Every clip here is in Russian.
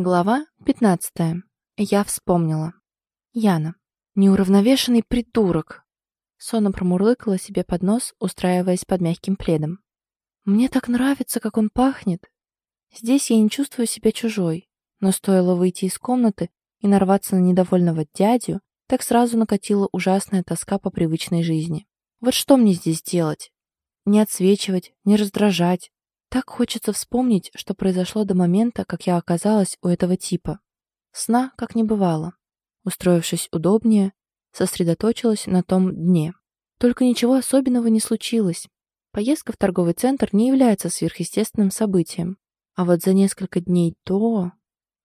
Глава 15. Я вспомнила. Яна. Неуравновешенный придурок. Сонно промурлыкала себе под нос, устраиваясь под мягким пледом. Мне так нравится, как он пахнет. Здесь я не чувствую себя чужой, но стоило выйти из комнаты и нарваться на недовольного дядю, так сразу накатила ужасная тоска по привычной жизни. Вот что мне здесь делать? Не отсвечивать, не раздражать, так хочется вспомнить, что произошло до момента, как я оказалась у этого типа. Сна как не бывало. Устроившись удобнее, сосредоточилась на том дне. Только ничего особенного не случилось. Поездка в торговый центр не является сверхъестественным событием. А вот за несколько дней до...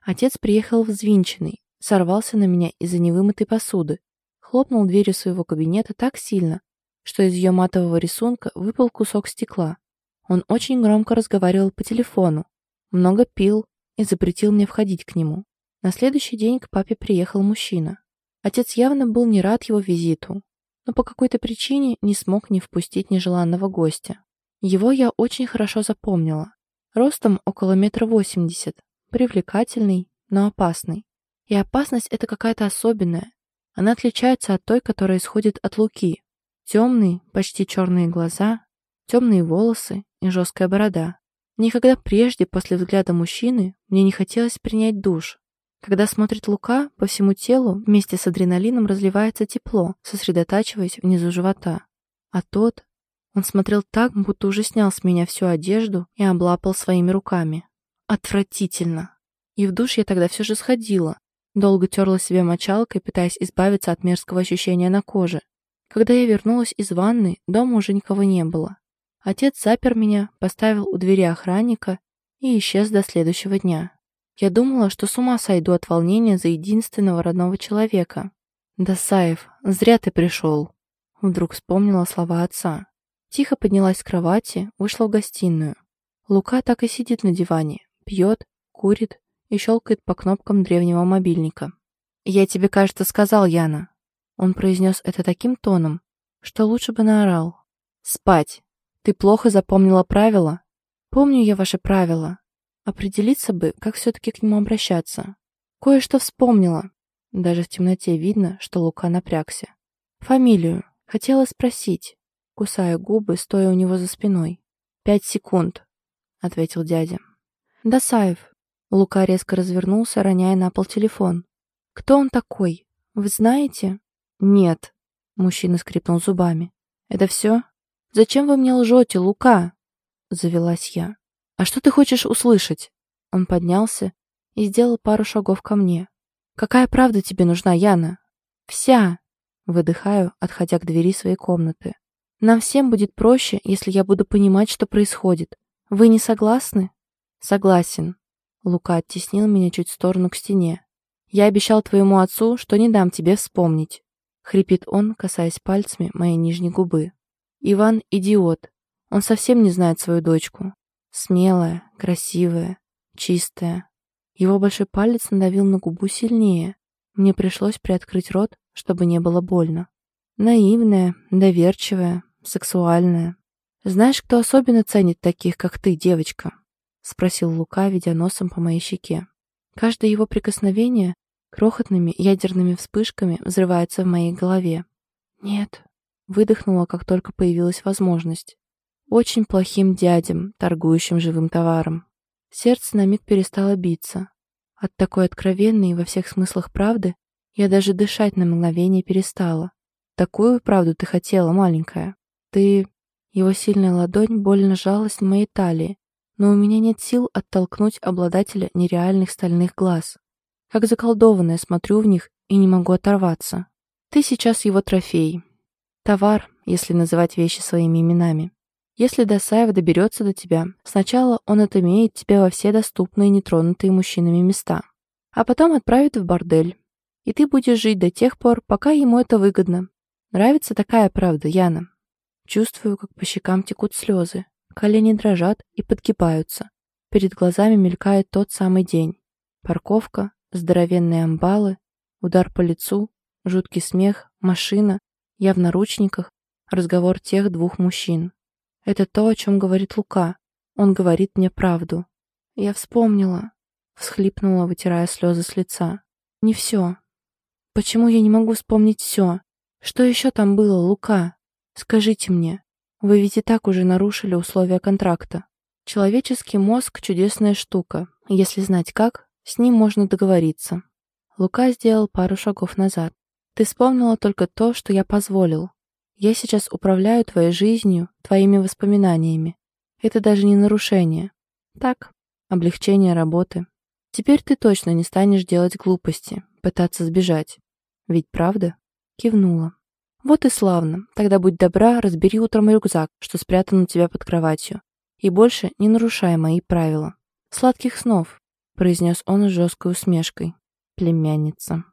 Отец приехал взвинченный, сорвался на меня из-за невымытой посуды, хлопнул дверью своего кабинета так сильно, что из ее матового рисунка выпал кусок стекла. Он очень громко разговаривал по телефону, много пил и запретил мне входить к нему. На следующий день к папе приехал мужчина. Отец явно был не рад его визиту, но по какой-то причине не смог не впустить нежеланного гостя. Его я очень хорошо запомнила. Ростом около метра восемьдесят, привлекательный, но опасный. И опасность это какая-то особенная. Она отличается от той, которая исходит от Луки. Темные, почти черные глаза, темные волосы и жесткая борода. Никогда прежде после взгляда мужчины мне не хотелось принять душ. Когда смотрит Лука, по всему телу вместе с адреналином разливается тепло, сосредотачиваясь внизу живота. А тот... Он смотрел так, будто уже снял с меня всю одежду и облапал своими руками. Отвратительно. И в душ я тогда все же сходила. Долго терла себе мочалкой, пытаясь избавиться от мерзкого ощущения на коже. Когда я вернулась из ванны, дома уже никого не было. Отец запер меня, поставил у двери охранника и исчез до следующего дня. Я думала, что с ума сойду от волнения за единственного родного человека. «Досаев, зря ты пришел!» Вдруг вспомнила слова отца. Тихо поднялась с кровати, вышла в гостиную. Лука так и сидит на диване, пьет, курит и щелкает по кнопкам древнего мобильника. «Я тебе, кажется, сказал, Яна». Он произнес это таким тоном, что лучше бы наорал. «Спать!» Ты плохо запомнила правила? Помню я ваши правила. Определиться бы, как все-таки к нему обращаться. Кое-что вспомнила. Даже в темноте видно, что Лука напрягся. Фамилию. Хотела спросить. Кусая губы, стоя у него за спиной. «Пять секунд», — ответил дядя. «Досаев». Лука резко развернулся, роняя на пол телефон. «Кто он такой? Вы знаете?» «Нет», — мужчина скрипнул зубами. «Это все?» «Зачем вы мне лжете, Лука?» — завелась я. «А что ты хочешь услышать?» Он поднялся и сделал пару шагов ко мне. «Какая правда тебе нужна, Яна?» «Вся!» — выдыхаю, отходя к двери своей комнаты. «Нам всем будет проще, если я буду понимать, что происходит. Вы не согласны?» «Согласен». Лука оттеснил меня чуть в сторону к стене. «Я обещал твоему отцу, что не дам тебе вспомнить», — хрипит он, касаясь пальцами моей нижней губы. Иван — идиот. Он совсем не знает свою дочку. Смелая, красивая, чистая. Его большой палец надавил на губу сильнее. Мне пришлось приоткрыть рот, чтобы не было больно. Наивная, доверчивая, сексуальная. «Знаешь, кто особенно ценит таких, как ты, девочка?» — спросил Лука, ведя носом по моей щеке. Каждое его прикосновение крохотными ядерными вспышками взрывается в моей голове. «Нет», Выдохнула, как только появилась возможность. Очень плохим дядям, торгующим живым товаром. Сердце на миг перестало биться. От такой откровенной и во всех смыслах правды я даже дышать на мгновение перестала. Такую правду ты хотела, маленькая. Ты... Его сильная ладонь больно жалась на моей талии, но у меня нет сил оттолкнуть обладателя нереальных стальных глаз. Как заколдованная смотрю в них и не могу оторваться. Ты сейчас его трофей, Товар, если называть вещи своими именами. Если Досаев доберется до тебя, сначала он отымеет тебя во все доступные нетронутые мужчинами места, а потом отправит в бордель. И ты будешь жить до тех пор, пока ему это выгодно. Нравится такая правда, Яна? Чувствую, как по щекам текут слезы, колени дрожат и подгибаются. Перед глазами мелькает тот самый день. Парковка, здоровенные амбалы, удар по лицу, жуткий смех, машина, я в наручниках, разговор тех двух мужчин. Это то, о чем говорит Лука. Он говорит мне правду. Я вспомнила. Всхлипнула, вытирая слезы с лица. Не все. Почему я не могу вспомнить все? Что еще там было, Лука? Скажите мне. Вы ведь и так уже нарушили условия контракта. Человеческий мозг — чудесная штука. Если знать как, с ним можно договориться. Лука сделал пару шагов назад. Ты вспомнила только то, что я позволил. Я сейчас управляю твоей жизнью, твоими воспоминаниями. Это даже не нарушение. Так, облегчение работы. Теперь ты точно не станешь делать глупости, пытаться сбежать. Ведь правда? Кивнула. Вот и славно. Тогда будь добра, разбери утром рюкзак, что спрятан у тебя под кроватью. И больше не нарушай мои правила. Сладких снов, произнес он с жесткой усмешкой. Племянница.